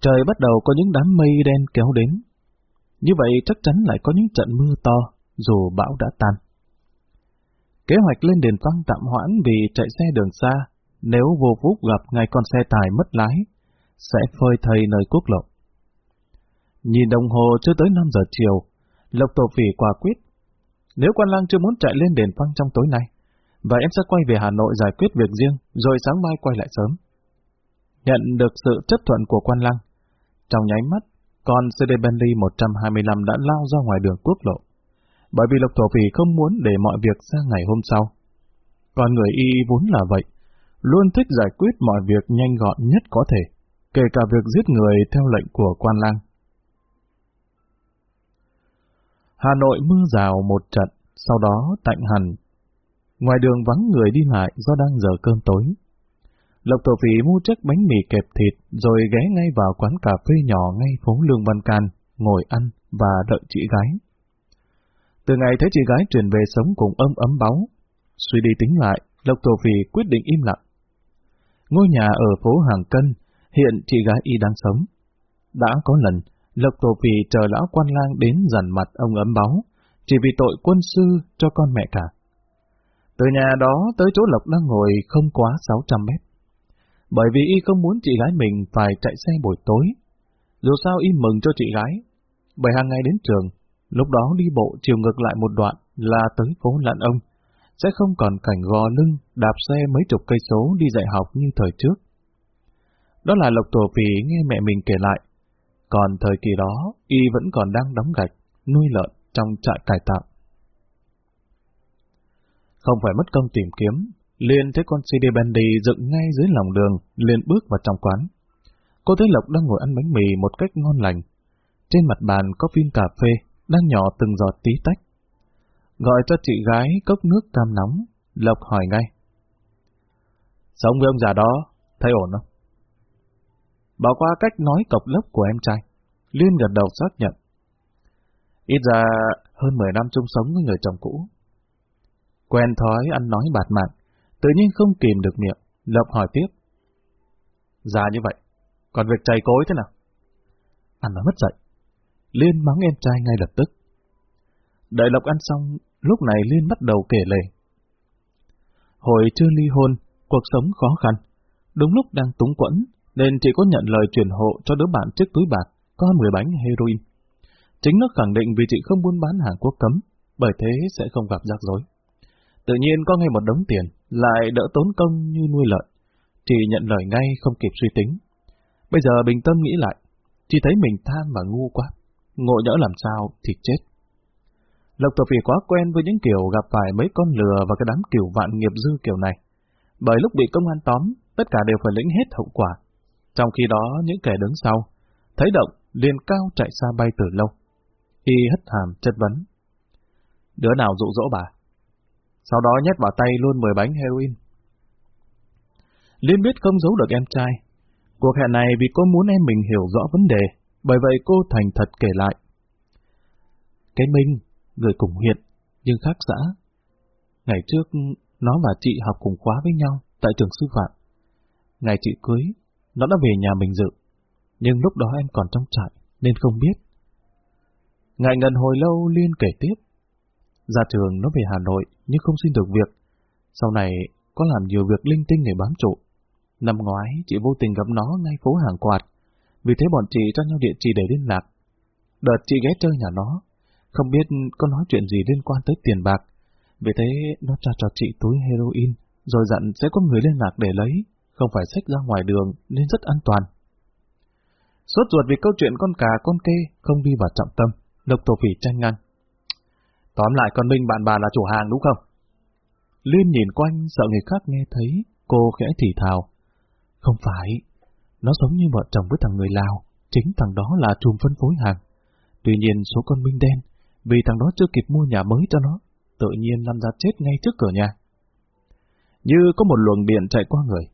Trời bắt đầu có những đám mây đen kéo đến. Như vậy chắc chắn lại có những trận mưa to, dù bão đã tan. Kế hoạch lên đền phăng tạm hoãn vì chạy xe đường xa, nếu vô phúc gặp ngay con xe tải mất lái, sẽ phơi thầy nơi quốc lộ. Nhìn đồng hồ chưa tới 5 giờ chiều, Lộc Tổ Phỉ quả quyết. Nếu quan lang chưa muốn chạy lên đền phăng trong tối nay, và em sẽ quay về Hà Nội giải quyết việc riêng, rồi sáng mai quay lại sớm. Nhận được sự chấp thuận của quan lang, trong nháy mắt, con CD Bentley 125 đã lao ra ngoài đường quốc lộ, bởi vì Lộc Thổ Phỉ không muốn để mọi việc sang ngày hôm sau. Còn người y vốn là vậy, luôn thích giải quyết mọi việc nhanh gọn nhất có thể, kể cả việc giết người theo lệnh của quan lang. Hà Nội mưa rào một trận, sau đó tạnh hẳn. Ngoài đường vắng người đi lại do đang giờ cơm tối. Lộc Tổ Phỉ mua chiếc bánh mì kẹp thịt rồi ghé ngay vào quán cà phê nhỏ ngay phố Lương Văn Can, ngồi ăn và đợi chị gái. Từ ngày thấy chị gái chuyển về sống cùng âm ấm báu, suy đi tính lại, Lộc Tổ Phỉ quyết định im lặng. Ngôi nhà ở phố Hàng Cân, hiện chị gái y đang sống. Đã có lần, Lộc Tổ Phỉ chờ lão quan lang đến dằn mặt ông ấm báu, chỉ vì tội quân sư cho con mẹ cả. Từ nhà đó tới chỗ Lộc đang ngồi không quá 600 mét bởi vì y không muốn chị gái mình phải chạy xe buổi tối. Dù sao y mừng cho chị gái, bởi hàng ngày đến trường, lúc đó đi bộ chiều ngược lại một đoạn là tới phố Lạn Ông, sẽ không còn cảnh gò lưng, đạp xe mấy chục cây số đi dạy học như thời trước. Đó là Lộc Tổ Phì nghe mẹ mình kể lại, còn thời kỳ đó, y vẫn còn đang đóng gạch, nuôi lợn trong trại cải tạo. Không phải mất công tìm kiếm, Liên thấy con CD Bendy dựng ngay dưới lòng đường, liền bước vào trong quán. Cô thấy Lộc đang ngồi ăn bánh mì một cách ngon lành. Trên mặt bàn có viên cà phê, đang nhỏ từng giọt tí tách. Gọi cho chị gái cốc nước cam nóng, Lộc hỏi ngay. Sống với ông già đó, thấy ổn không? Bỏ qua cách nói cọc lốc của em trai, Liên gật đầu xác nhận. Ít ra hơn 10 năm chung sống với người chồng cũ. Quen thói ăn nói bạt mạng, Tự nhiên không kìm được miệng, Lộc hỏi tiếp. Già như vậy, còn việc chày cối thế nào? Anh nói mất dậy. Liên mắng em trai ngay lập tức. Đợi Lộc ăn xong, lúc này Liên bắt đầu kể lể. Hồi chưa ly hôn, cuộc sống khó khăn. Đúng lúc đang túng quẫn, nên chị có nhận lời chuyển hộ cho đứa bạn chiếc túi bạc, có 10 bánh heroin. Chính nó khẳng định vì chị không buôn bán hàng quốc cấm, bởi thế sẽ không gặp rắc rối. Tự nhiên có ngay một đống tiền, lại đỡ tốn công như nuôi lợn. chỉ nhận lời ngay không kịp suy tính. Bây giờ bình tâm nghĩ lại, chỉ thấy mình tham và ngu quá, ngộ nhỡ làm sao thì chết. Lộc Tổ Phỉ quá quen với những kiểu gặp phải mấy con lừa và cái đám kiểu vạn nghiệp dư kiểu này. Bởi lúc bị công an tóm, tất cả đều phải lĩnh hết hậu quả. Trong khi đó, những kẻ đứng sau, thấy động, liền cao chạy xa bay từ lâu. Y hất hàm chất vấn. Đứa nào dụ dỗ bà? Sau đó nhét vào tay luôn 10 bánh heroin. Liên biết không giấu được em trai. Cuộc hẹn này vì cô muốn em mình hiểu rõ vấn đề, bởi vậy cô thành thật kể lại. Cái Minh, người cùng huyện, nhưng khác xã. Ngày trước, nó và chị học cùng khóa với nhau tại trường sư phạm. Ngày chị cưới, nó đã về nhà mình dự, nhưng lúc đó em còn trong trại, nên không biết. Ngày ngần hồi lâu Liên kể tiếp. Ra trường nó về Hà Nội nhưng không xin được việc. Sau này có làm nhiều việc linh tinh để bám trụ. Năm ngoái chị vô tình gặp nó ngay phố hàng quạt. Vì thế bọn chị cho nhau địa chỉ để liên lạc. Đợt chị ghé chơi nhà nó. Không biết có nói chuyện gì liên quan tới tiền bạc. Vì thế nó cho cho chị túi heroin. Rồi dặn sẽ có người liên lạc để lấy. Không phải xách ra ngoài đường nên rất an toàn. Suốt ruột vì câu chuyện con cà, con kê không đi vào trọng tâm. độc tổ phỉ tranh ngăn. Tóm lại con Minh bạn bà là chủ hàng đúng không? Liên nhìn quanh sợ người khác nghe thấy, cô khẽ thì thào. Không phải, nó giống như vợ chồng với thằng người Lào, chính thằng đó là trùm phân phối hàng. Tuy nhiên số con Minh đen, vì thằng đó chưa kịp mua nhà mới cho nó, tự nhiên lăn ra chết ngay trước cửa nhà. Như có một luồng điện chạy qua người,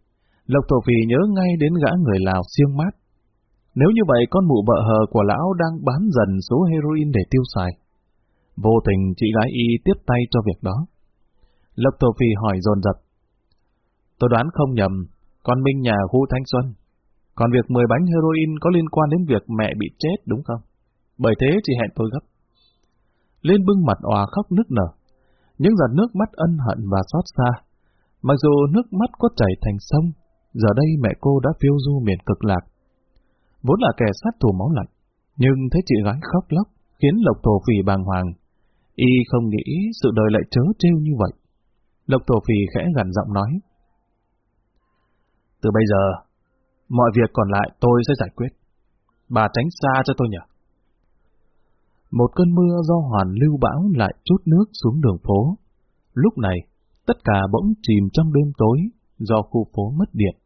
Lộc Thổ Phì nhớ ngay đến gã người Lào siêng mát. Nếu như vậy con mụ vợ hờ của lão đang bán dần số heroin để tiêu xài, Vô tình chị gái y tiếp tay cho việc đó. Lộc Tô Phi hỏi dồn dập. Tôi đoán không nhầm, con Minh nhà khu Thanh Xuân. Còn việc 10 bánh heroin có liên quan đến việc mẹ bị chết đúng không? Bởi thế chị hẹn tôi gấp. Liên bưng mặt òa khóc nức nở. Những giọt nước mắt ân hận và xót xa. Mặc dù nước mắt có chảy thành sông, giờ đây mẹ cô đã phiêu du miền cực lạc. Vốn là kẻ sát thủ máu lạnh, nhưng thấy chị gái khóc lóc, khiến Lộc Thổ Phỉ bàng hoàng. Y không nghĩ sự đời lại chớ trêu như vậy. Lộc Tổ Phì khẽ gần giọng nói. Từ bây giờ, mọi việc còn lại tôi sẽ giải quyết. Bà tránh xa cho tôi nhỉ. Một cơn mưa do hoàn lưu bão lại chút nước xuống đường phố. Lúc này, tất cả bỗng chìm trong đêm tối do khu phố mất điện.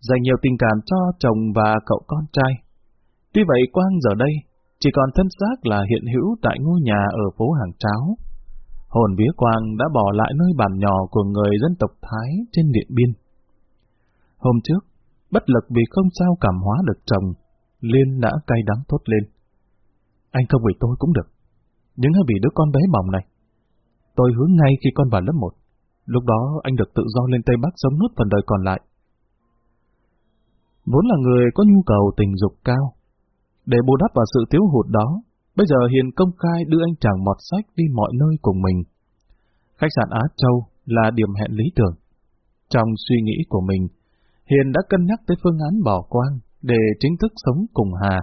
Dành nhiều tình cảm cho chồng và cậu con trai. Tuy vậy Quang giờ đây chỉ còn thân xác là hiện hữu tại ngôi nhà ở phố Hàng Cháo. Hồn vía Quang đã bỏ lại nơi bàn nhỏ của người dân tộc Thái trên Điện Biên. Hôm trước, bất lực vì không sao cảm hóa được chồng, Liên đã cay đắng thốt lên. Anh không vì tôi cũng được, nhưng vì đứa con bé mỏng này. Tôi hướng ngay khi con vào lớp 1. Lúc đó anh được tự do lên Tây Bắc sống nốt phần đời còn lại. Vốn là người có nhu cầu tình dục cao. Để bù đắp vào sự thiếu hụt đó, bây giờ Hiền công khai đưa anh chàng mọt sách đi mọi nơi cùng mình. Khách sạn Á Châu là điểm hẹn lý tưởng. Trong suy nghĩ của mình, Hiền đã cân nhắc tới phương án bỏ quang để chính thức sống cùng Hà.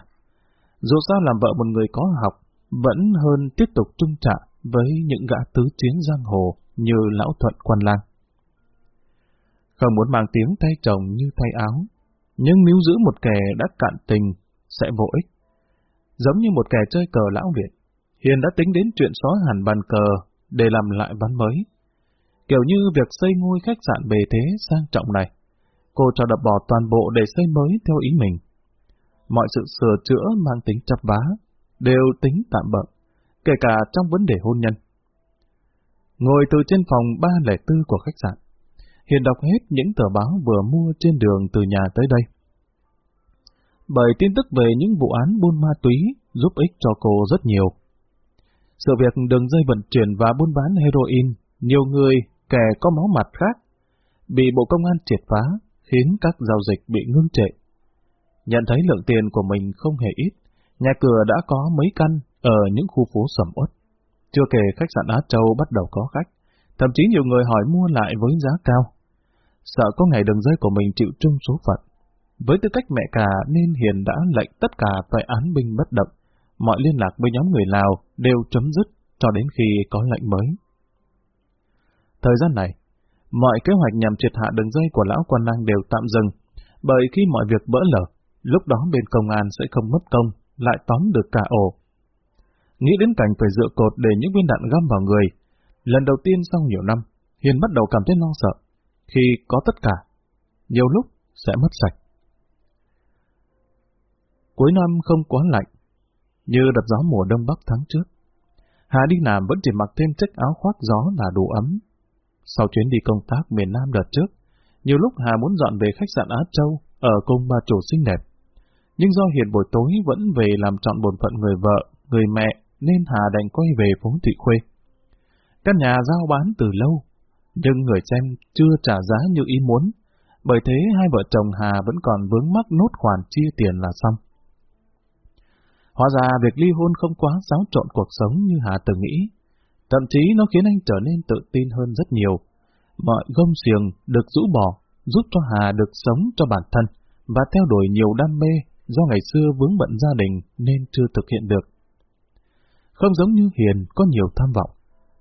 Dù sao làm vợ một người có học, vẫn hơn tiếp tục trung trả với những gã tứ chiến giang hồ như lão thuận quan lang. Không muốn mang tiếng thay chồng như thay áo, nhưng nếu giữ một kẻ đã cạn tình, sẽ vô ích. Giống như một kẻ chơi cờ lão Việt, Hiền đã tính đến chuyện xóa hẳn bàn cờ để làm lại ván mới. Kiểu như việc xây ngôi khách sạn bề thế sang trọng này, cô cho đập bỏ toàn bộ để xây mới theo ý mình. Mọi sự sửa chữa mang tính chập vá, đều tính tạm bợ, kể cả trong vấn đề hôn nhân. Ngồi từ trên phòng 304 của khách sạn, Hiền đọc hết những tờ báo vừa mua trên đường từ nhà tới đây. Bởi tin tức về những vụ án buôn ma túy giúp ích cho cô rất nhiều. Sự việc đường dây vận chuyển và buôn bán heroin, nhiều người, kẻ có máu mặt khác, bị Bộ Công an triệt phá, khiến các giao dịch bị ngưng trệ. Nhận thấy lượng tiền của mình không hề ít, nhà cửa đã có mấy căn ở những khu phố sầm uất. Chưa kể khách sạn Á Châu bắt đầu có khách, thậm chí nhiều người hỏi mua lại với giá cao. Sợ có ngày đường dây của mình chịu chung số phận. Với tư cách mẹ cả nên Hiền đã lệnh tất cả phải án binh bất động, mọi liên lạc với nhóm người Lào đều chấm dứt cho đến khi có lệnh mới. Thời gian này, mọi kế hoạch nhằm triệt hạ đường dây của lão quan lang đều tạm dừng, bởi khi mọi việc bỡ lở, lúc đó bên công an sẽ không mất công, lại tóm được cả ổ. Nghĩ đến cảnh phải dựa cột để những viên đạn găm vào người, lần đầu tiên sau nhiều năm, Hiền bắt đầu cảm thấy lo sợ, khi có tất cả, nhiều lúc sẽ mất sạch. Cuối năm không quá lạnh, như đợt gió mùa đông bắc tháng trước. Hà đi làm vẫn chỉ mặc thêm chiếc áo khoác gió là đủ ấm. Sau chuyến đi công tác miền Nam đợt trước, nhiều lúc Hà muốn dọn về khách sạn Á Châu ở cùng bà chủ xinh đẹp. Nhưng do hiện buổi tối vẫn về làm trọn bổn phận người vợ, người mẹ, nên Hà đành quay về phố Thị Khuê. Căn nhà giao bán từ lâu, nhưng người xem chưa trả giá như ý muốn, bởi thế hai vợ chồng Hà vẫn còn vướng mắc nốt khoản chia tiền là xong. Hóa ra việc ly hôn không quá xáo trộn cuộc sống như Hà từng nghĩ. Thậm chí nó khiến anh trở nên tự tin hơn rất nhiều. Mọi gông xiềng được rũ bỏ, giúp cho Hà được sống cho bản thân và theo đuổi nhiều đam mê do ngày xưa vướng bận gia đình nên chưa thực hiện được. Không giống như Hiền có nhiều tham vọng.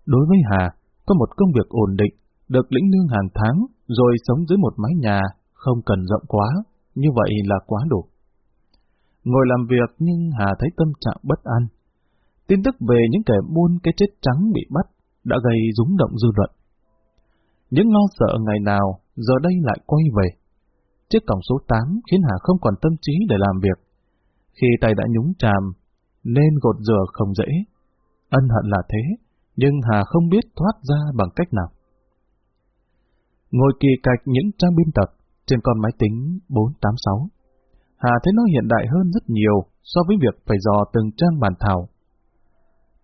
Đối với Hà, có một công việc ổn định, được lĩnh lương hàng tháng, rồi sống dưới một mái nhà, không cần rộng quá, như vậy là quá đủ. Ngồi làm việc nhưng Hà thấy tâm trạng bất an. Tin tức về những kẻ buôn cái chết trắng bị bắt đã gây rúng động dư luận. Những lo sợ ngày nào giờ đây lại quay về. Chiếc cổng số 8 khiến Hà không còn tâm trí để làm việc. Khi tay đã nhúng chàm, nên gột rửa không dễ. Ân hận là thế, nhưng Hà không biết thoát ra bằng cách nào. Ngồi kỳ cạch những trang biên tập trên con máy tính 486. Hà thấy nó hiện đại hơn rất nhiều so với việc phải dò từng trang bàn thảo.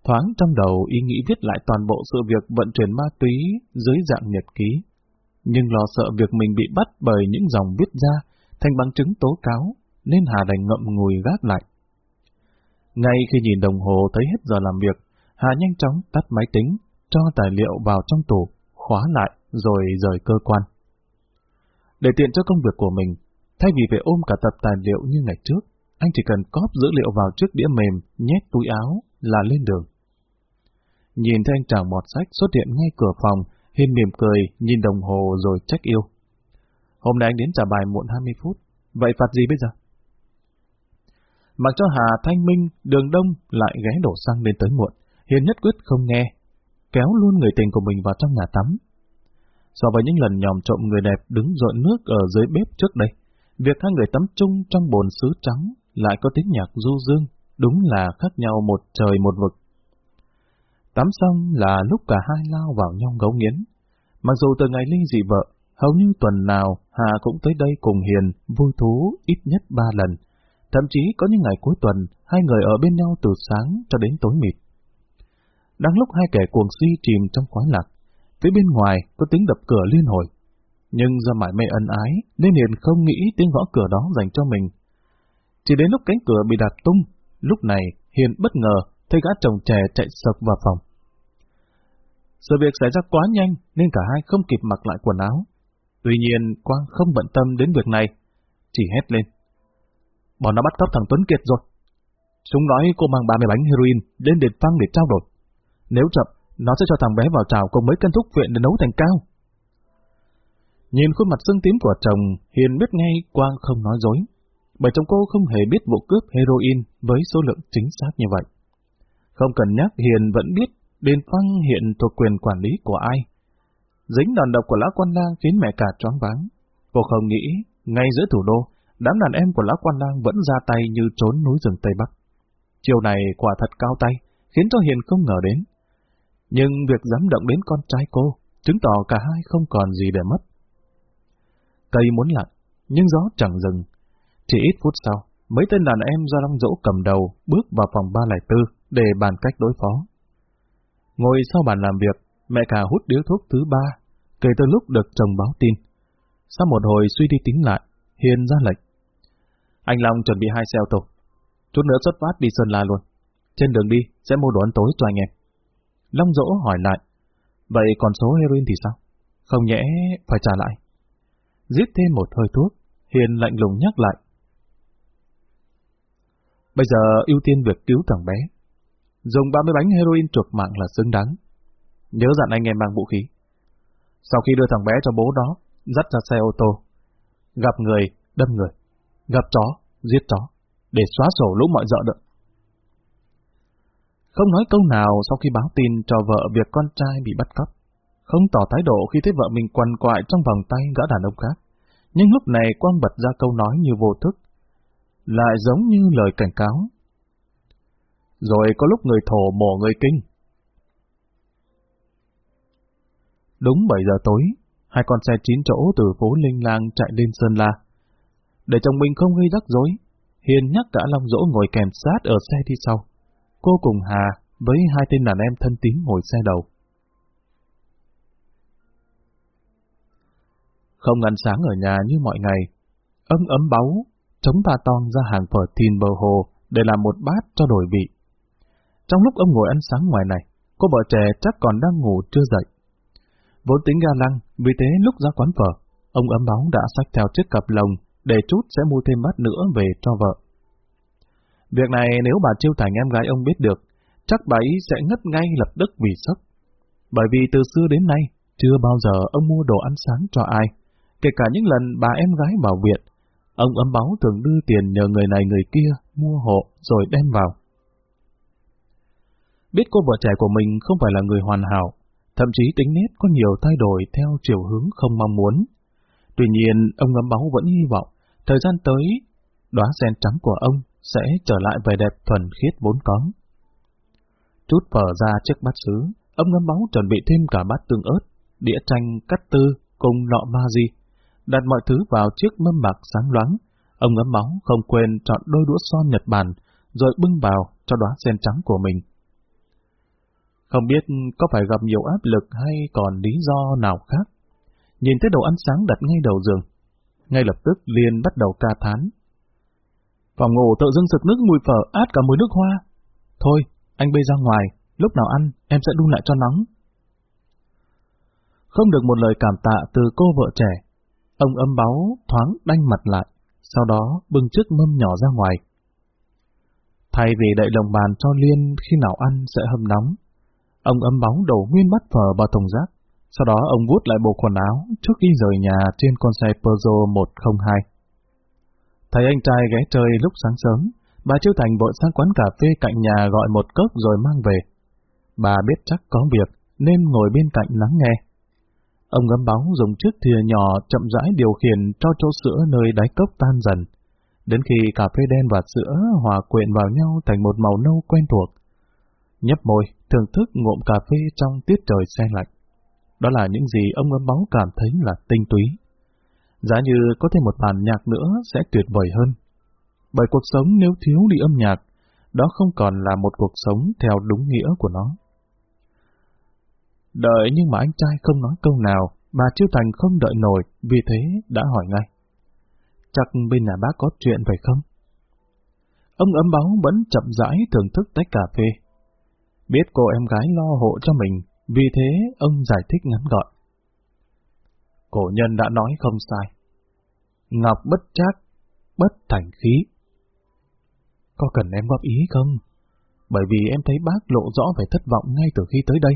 Thoáng trong đầu ý nghĩ viết lại toàn bộ sự việc vận chuyển ma túy dưới dạng nhật ký. nhưng lo sợ việc mình bị bắt bởi những dòng viết ra thành bằng chứng tố cáo, nên Hà đành ngậm ngùi gác lại. Ngay khi nhìn đồng hồ thấy hết giờ làm việc, Hà nhanh chóng tắt máy tính, cho tài liệu vào trong tủ, khóa lại rồi rời cơ quan. Để tiện cho công việc của mình, thay vì phải ôm cả tập tài liệu như ngày trước, anh chỉ cần cóp dữ liệu vào chiếc đĩa mềm, nhét túi áo là lên đường. Nhìn thấy anh chàng mọt sách xuất hiện ngay cửa phòng, Hiên mỉm cười, nhìn đồng hồ rồi trách yêu. Hôm nay anh đến trả bài muộn 20 phút, vậy phạt gì bây giờ? Mặc cho Hà Thanh Minh, Đường Đông lại ghé đổ xăng đến tới muộn, Hiền nhất quyết không nghe, kéo luôn người tình của mình vào trong nhà tắm. So với những lần nhòm trộm người đẹp đứng dọn nước ở dưới bếp trước đây, việc hai người tắm chung trong bồn sứ trắng lại có tiếng nhạc du dương, đúng là khác nhau một trời một vực. Tắm xong là lúc cả hai lao vào nhau gấu nghiến. Mặc dù từ ngày ly dị vợ, hầu như tuần nào Hà cũng tới đây cùng Hiền vui thú ít nhất ba lần. Thậm chí có những ngày cuối tuần, hai người ở bên nhau từ sáng cho đến tối mịt. Đang lúc hai kẻ cuồng si chìm trong khoái lạc, phía bên ngoài có tiếng đập cửa liên hồi. Nhưng do mải mê ân ái, nên Hiền không nghĩ tiếng gõ cửa đó dành cho mình. Chỉ đến lúc cánh cửa bị đạp tung, lúc này Hiền bất ngờ thấy gã chồng trẻ chạy sập vào phòng. Sự việc xảy ra quá nhanh nên cả hai không kịp mặc lại quần áo. Tuy nhiên, Quang không bận tâm đến việc này, chỉ hét lên. Bọn nó bắt cóc thằng Tuấn Kiệt rồi. Chúng nói cô mang 30 bánh heroin đến đền phăng để trao đổi. Nếu chậm, nó sẽ cho thằng bé vào trào cùng mấy cân thuốc viện để nấu thành cao. Nhìn khuôn mặt sưng tím của chồng, Hiền biết ngay Quang không nói dối. Bởi chồng cô không hề biết vụ cướp heroin với số lượng chính xác như vậy. Không cần nhắc Hiền vẫn biết Đền Phăng hiện thuộc quyền quản lý của ai. Dính đòn độc của lão quan lang khiến mẹ cả choáng váng. Cô không nghĩ, ngay giữa thủ đô, đám đàn em của lão quan lang vẫn ra tay như trốn núi rừng Tây Bắc. Chiều này quả thật cao tay, khiến cho Hiền không ngờ đến. Nhưng việc dám động đến con trai cô, chứng tỏ cả hai không còn gì để mất. Cây muốn lặn, nhưng gió chẳng dừng. Chỉ ít phút sau, mấy tên đàn em do Long Dỗ cầm đầu bước vào phòng 304 để bàn cách đối phó. Ngồi sau bàn làm việc, mẹ cả hút điếu thuốc thứ ba, kể từ lúc được chồng báo tin. Sau một hồi suy đi tính lại, Hiền ra lệnh. Anh Long chuẩn bị hai xe ô tô. Chút nữa xuất phát đi Sơn La luôn. Trên đường đi, sẽ mua đồ ăn tối cho anh em. Long dỗ hỏi lại. Vậy còn số heroin thì sao? Không nhẽ phải trả lại. Giết thêm một hơi thuốc, Hiền lạnh lùng nhắc lại. Bây giờ ưu tiên việc cứu thằng bé. Dùng 30 bánh heroin chuộc mạng là xứng đáng. Nhớ dặn anh em mang vũ khí. Sau khi đưa thằng bé cho bố đó, dắt ra xe ô tô. Gặp người, đâm người. Gặp chó, giết chó. Để xóa sổ lũ mọi dợ đợi. Không nói câu nào sau khi báo tin cho vợ việc con trai bị bắt cóc. Không tỏ thái độ khi thấy vợ mình quằn quại trong vòng tay gã đàn ông khác. Nhưng lúc này Quang bật ra câu nói như vô thức. Lại giống như lời cảnh cáo rồi có lúc người thổ mổ người kinh. Đúng 7 giờ tối, hai con xe chín chỗ từ phố Linh Lang chạy lên Sơn La. Để chồng mình không gây rắc rối, Hiền nhắc cả Long Dỗ ngồi kèm sát ở xe đi sau. Cô cùng Hà với hai tên đàn em thân tín ngồi xe đầu. Không ăn sáng ở nhà như mọi ngày, ấm ấm báu, chống ta ton ra hàng phở thìn bờ hồ để làm một bát cho đổi vị. Trong lúc ông ngồi ăn sáng ngoài này, cô vợ trẻ chắc còn đang ngủ chưa dậy. Vốn tính ga lăng, vì thế lúc ra quán phở, ông ấm báu đã xách theo chiếc cặp lồng để chút sẽ mua thêm bát nữa về cho vợ. Việc này nếu bà Chiêu Thành em gái ông biết được, chắc bà ấy sẽ ngất ngay lập tức vì sốc. Bởi vì từ xưa đến nay, chưa bao giờ ông mua đồ ăn sáng cho ai. Kể cả những lần bà em gái vào viện, ông ấm báo thường đưa tiền nhờ người này người kia mua hộ rồi đem vào. Biết cô vợ trẻ của mình không phải là người hoàn hảo, thậm chí tính nét có nhiều thay đổi theo chiều hướng không mong muốn. Tuy nhiên, ông ấm báu vẫn hy vọng, thời gian tới, đóa sen trắng của ông sẽ trở lại vẻ đẹp thuần khiết vốn có. Chút phở ra chiếc bát sứ, ông ngấm báu chuẩn bị thêm cả bát tương ớt, đĩa chanh cắt tư cùng lọ ma di. Đặt mọi thứ vào chiếc mâm bạc sáng loáng, ông ngấm máu không quên chọn đôi đũa son Nhật Bản, rồi bưng vào cho đóa sen trắng của mình. Không biết có phải gặp nhiều áp lực hay còn lý do nào khác. nhìn thấy đồ ăn sáng đặt ngay đầu giường. Ngay lập tức Liên bắt đầu ca thán. Phòng ngủ tự dưng sực nước mùi phở át cả mùi nước hoa. Thôi, anh bê ra ngoài, lúc nào ăn, em sẽ đun lại cho nóng. Không được một lời cảm tạ từ cô vợ trẻ. Ông âm báo thoáng đanh mặt lại, sau đó bưng chiếc mâm nhỏ ra ngoài. Thay vì đậy lồng bàn cho Liên khi nào ăn sẽ hâm nóng, ông âm bóng đổ nguyên bát phở vào thùng rác. Sau đó ông vuốt lại bộ quần áo trước khi rời nhà trên con xe Peugeot 102. Thấy anh trai ghé chơi lúc sáng sớm, bà Chiêu Thành vội sang quán cà phê cạnh nhà gọi một cốc rồi mang về. Bà biết chắc có việc, nên ngồi bên cạnh lắng nghe. Ông gấm bóng dùng chiếc thìa nhỏ chậm rãi điều khiển cho chỗ sữa nơi đáy cốc tan dần, đến khi cà phê đen và sữa hòa quyện vào nhau thành một màu nâu quen thuộc. Nhấp môi, thưởng thức ngụm cà phê trong tiết trời xe lạnh. Đó là những gì ông gấm bóng cảm thấy là tinh túy. Giá như có thêm một bản nhạc nữa sẽ tuyệt vời hơn. Bởi cuộc sống nếu thiếu đi âm nhạc, đó không còn là một cuộc sống theo đúng nghĩa của nó. Đợi nhưng mà anh trai không nói câu nào, bà Chiêu Thành không đợi nổi, vì thế đã hỏi ngay. Chắc bên nhà bác có chuyện phải không? Ông ấm báo vẫn chậm rãi thưởng thức tách cà phê. Biết cô em gái lo hộ cho mình, vì thế ông giải thích ngắn gọn. Cổ nhân đã nói không sai. Ngọc bất trác, bất thành khí. Có cần em góp ý không? Bởi vì em thấy bác lộ rõ vẻ thất vọng ngay từ khi tới đây.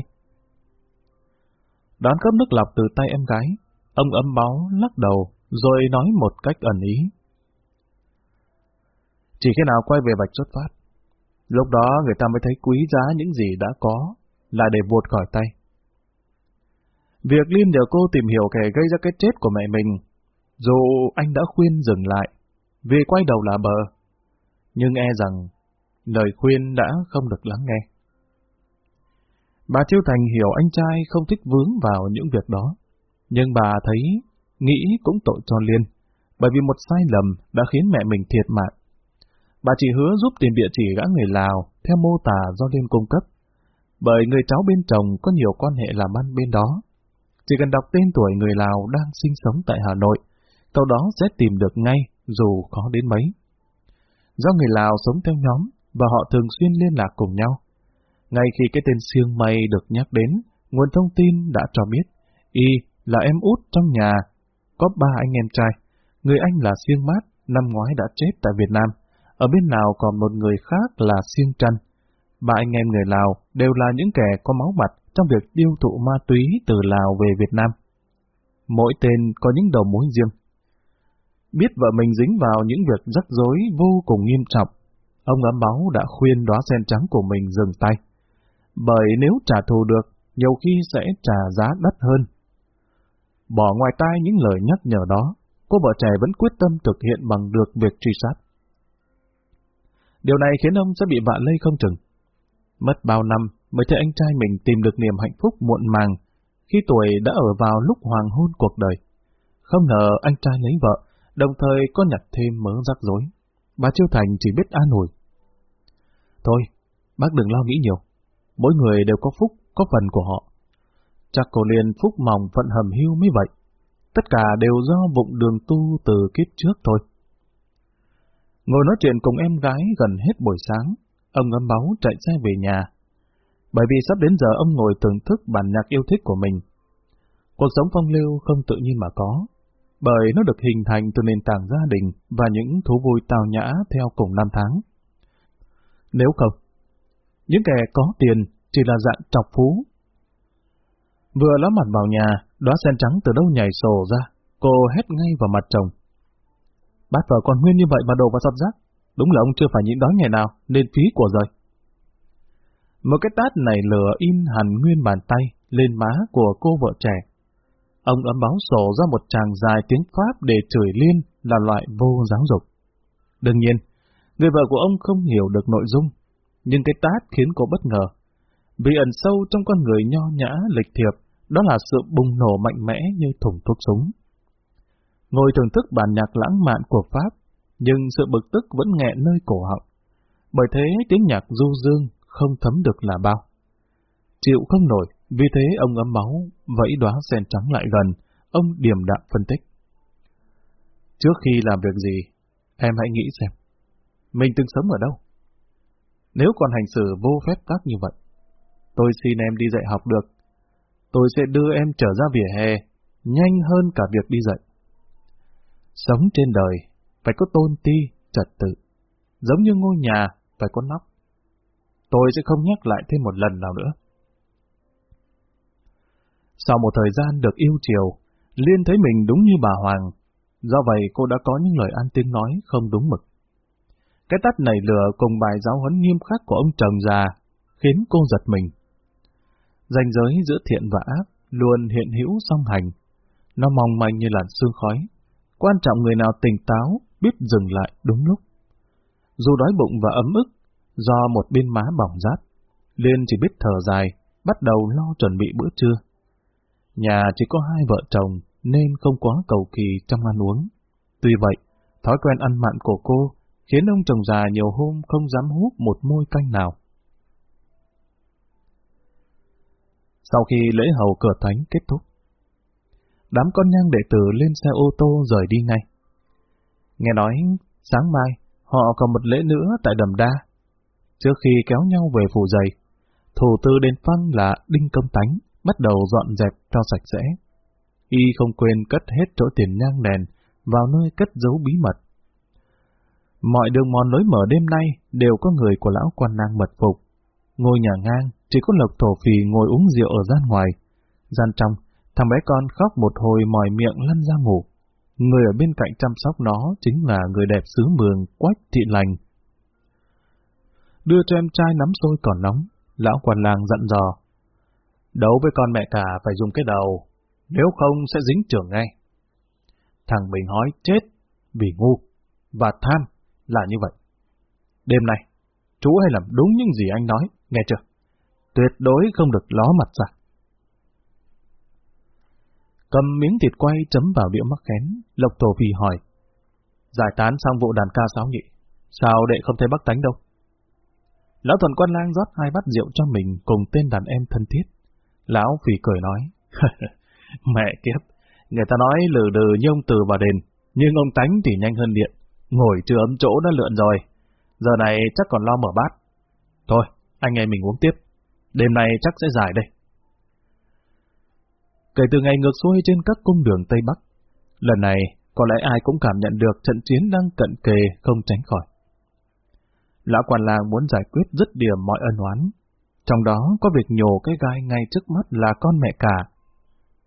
Đón cốc nước lọc từ tay em gái, ông ấm máu, lắc đầu rồi nói một cách ẩn ý. Chỉ khi nào quay về vạch xuất phát, lúc đó người ta mới thấy quý giá những gì đã có, là để vụt khỏi tay. Việc Liên nhờ cô tìm hiểu kẻ gây ra cái chết của mẹ mình, dù anh đã khuyên dừng lại, vì quay đầu là bờ, nhưng e rằng lời khuyên đã không được lắng nghe. Bà Chiêu Thành hiểu anh trai không thích vướng vào những việc đó, nhưng bà thấy nghĩ cũng tội cho Liên, bởi vì một sai lầm đã khiến mẹ mình thiệt mạng. Bà chỉ hứa giúp tìm địa chỉ gã người Lào theo mô tả do Liên cung cấp, bởi người cháu bên chồng có nhiều quan hệ làm ăn bên đó. Chỉ cần đọc tên tuổi người Lào đang sinh sống tại Hà Nội, cậu đó sẽ tìm được ngay dù khó đến mấy. Do người Lào sống theo nhóm và họ thường xuyên liên lạc cùng nhau, ngay khi cái tên siêng mây được nhắc đến, nguồn thông tin đã cho biết, y là em út trong nhà, có ba anh em trai. Người anh là siêng mát, năm ngoái đã chết tại Việt Nam. Ở bên Lào còn một người khác là siêng trăn. Ba anh em người Lào đều là những kẻ có máu mặt trong việc tiêu thụ ma túy từ Lào về Việt Nam. Mỗi tên có những đầu mối riêng. Biết vợ mình dính vào những việc rắc rối vô cùng nghiêm trọng, ông ấm Máu đã khuyên đóa sen trắng của mình dừng tay bởi nếu trả thù được, nhiều khi sẽ trả giá đắt hơn. Bỏ ngoài tai những lời nhắc nhở đó, cô vợ trẻ vẫn quyết tâm thực hiện bằng được việc truy sát. Điều này khiến ông sẽ bị vạ lây không chừng. Mất bao năm mới thấy anh trai mình tìm được niềm hạnh phúc muộn màng khi tuổi đã ở vào lúc hoàng hôn cuộc đời. Không ngờ anh trai lấy vợ, đồng thời có nhặt thêm mớ rắc rối. Bà Chiêu Thành chỉ biết an ủi. Thôi, bác đừng lo nghĩ nhiều mỗi người đều có phúc, có phần của họ. Chắc cô Liên phúc mỏng phận hầm hưu mới vậy. Tất cả đều do vụng đường tu từ kiếp trước thôi. Ngồi nói chuyện cùng em gái gần hết buổi sáng, ông ngâm báu chạy xe về nhà. Bởi vì sắp đến giờ ông ngồi thưởng thức bản nhạc yêu thích của mình. Cuộc sống phong lưu không tự nhiên mà có, bởi nó được hình thành từ nền tảng gia đình và những thú vui tào nhã theo cùng năm tháng. Nếu không, những kẻ có tiền chỉ là dạng trọc phú. Vừa ló mặt vào nhà, đóa sen trắng từ đâu nhảy sổ ra, cô hét ngay vào mặt chồng. Bát vợ còn nguyên như vậy mà đổ vào sọt rác, đúng là ông chưa phải nhịn đói ngày nào, nên phí của rời. Một cái tát này lửa in hẳn nguyên bàn tay lên má của cô vợ trẻ. Ông ấm báo sổ ra một tràng dài tiếng Pháp để chửi Liên là loại vô giáo dục. Đương nhiên, người vợ của ông không hiểu được nội dung, nhưng cái tát khiến cô bất ngờ. Vì ẩn sâu trong con người nho nhã, lịch thiệp, đó là sự bùng nổ mạnh mẽ như thùng thuốc súng. Ngồi thưởng thức bản nhạc lãng mạn của Pháp, nhưng sự bực tức vẫn nghẹn nơi cổ họng. Bởi thế tiếng nhạc du dương không thấm được là bao. Chịu không nổi, vì thế ông ấm máu, vẫy đóa sen trắng lại gần, ông điềm đạm phân tích. Trước khi làm việc gì, em hãy nghĩ xem, mình từng sống ở đâu? Nếu còn hành xử vô phép tắc như vậy, tôi xin em đi dạy học được. Tôi sẽ đưa em trở ra vỉa hè, nhanh hơn cả việc đi dạy. Sống trên đời, phải có tôn ti, trật tự. Giống như ngôi nhà, phải có nóc. Tôi sẽ không nhắc lại thêm một lần nào nữa. Sau một thời gian được yêu chiều, Liên thấy mình đúng như bà Hoàng. Do vậy cô đã có những lời an tiếng nói không đúng mực. Cái tắt nảy lửa cùng bài giáo huấn nghiêm khắc của ông chồng già khiến cô giật mình. Ranh giới giữa thiện và ác luôn hiện hữu song hành. Nó mong manh như làn sương khói. Quan trọng người nào tỉnh táo, biết dừng lại đúng lúc. Dù đói bụng và ấm ức, do một bên má bỏng rát, Liên chỉ biết thở dài, bắt đầu lo chuẩn bị bữa trưa. Nhà chỉ có hai vợ chồng, nên không quá cầu kỳ trong ăn uống. Tuy vậy, thói quen ăn mặn của cô khiến ông chồng già nhiều hôm không dám hút một môi canh nào. Sau khi lễ hầu cửa thánh kết thúc, đám con nhang đệ tử lên xe ô tô rời đi ngay. Nghe nói, sáng mai, họ còn một lễ nữa tại đầm đa. Trước khi kéo nhau về phủ giày, thủ tư đền phăng là Đinh Công Tánh bắt đầu dọn dẹp cho sạch sẽ. Y không quên cất hết chỗ tiền nhang đèn vào nơi cất giấu bí mật. Mọi đường mòn lối mở đêm nay đều có người của lão quan nang mật phục. Ngôi nhà ngang chỉ có lộc thổ phì ngồi uống rượu ở gian ngoài. Gian trong, thằng bé con khóc một hồi mỏi miệng lăn ra ngủ. Người ở bên cạnh chăm sóc nó chính là người đẹp xứ mường Quách Thị Lành. Đưa cho em trai nắm sôi còn nóng, lão quan làng dặn dò. Đấu với con mẹ cả phải dùng cái đầu, nếu không sẽ dính trưởng ngay. Thằng mình hói chết vì ngu và tham là như vậy. Đêm nay, chú hãy làm đúng những gì anh nói, nghe chưa? Tuyệt đối không được ló mặt ra. Cầm miếng thịt quay chấm vào đĩa mắc khén, Lộc Tổ Phi hỏi. Giải tán xong vụ đàn ca sáo nhị, sao đệ không thấy bắt tánh đâu? Lão Thuần Quan Lang rót hai bát rượu cho mình cùng tên đàn em thân thiết. Lão Phì cười nói, mẹ kiếp, người ta nói lừ đừ như ông từ vào đền, nhưng ông tánh thì nhanh hơn điện, ngồi chưa ấm chỗ đã lượn rồi. Giờ này chắc còn lo mở bát. Thôi, anh em mình uống tiếp. Đêm nay chắc sẽ dài đây. Kể từ ngày ngược xuôi trên các cung đường Tây Bắc, lần này có lẽ ai cũng cảm nhận được trận chiến đang cận kề không tránh khỏi. Lão quan làng muốn giải quyết dứt điểm mọi ân oán, trong đó có việc nhổ cái gai ngay trước mắt là con mẹ cả.